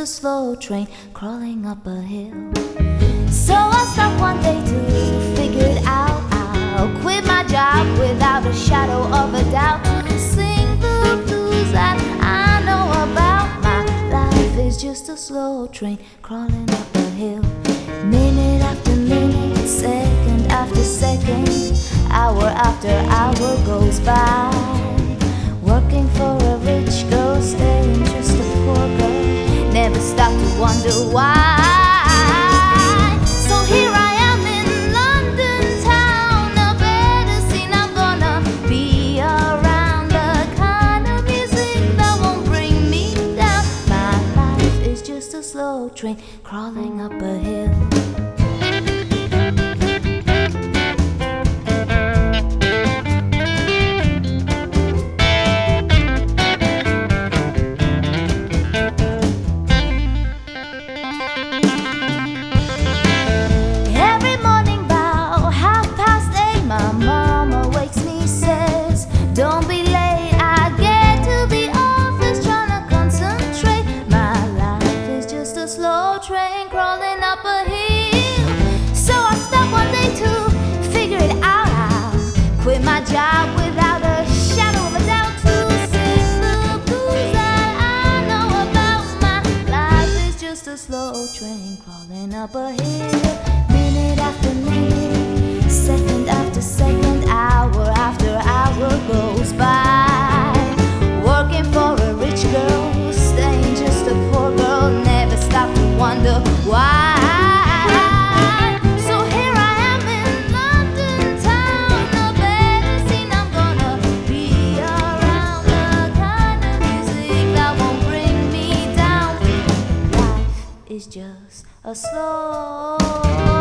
a slow train crawling up a hill. So I stopped one day to figure it out. I'll quit my job without a shadow of a doubt sing the blues that I know about. My life is just a slow train crawling up a hill. Minute after minute, second after second, hour after hour goes by. Wonder why. So here I am in London town, a better scene. I'm gonna be around the kind of music that won't bring me down. My life is just a slow train crawling up a hill. Train crawling up a hill. So I stopped one day to figure it out. I'll quit my job without a shadow of a doubt to sing the blues that I know about. My life is just a slow train crawling up a hill. Minute after minute, a slow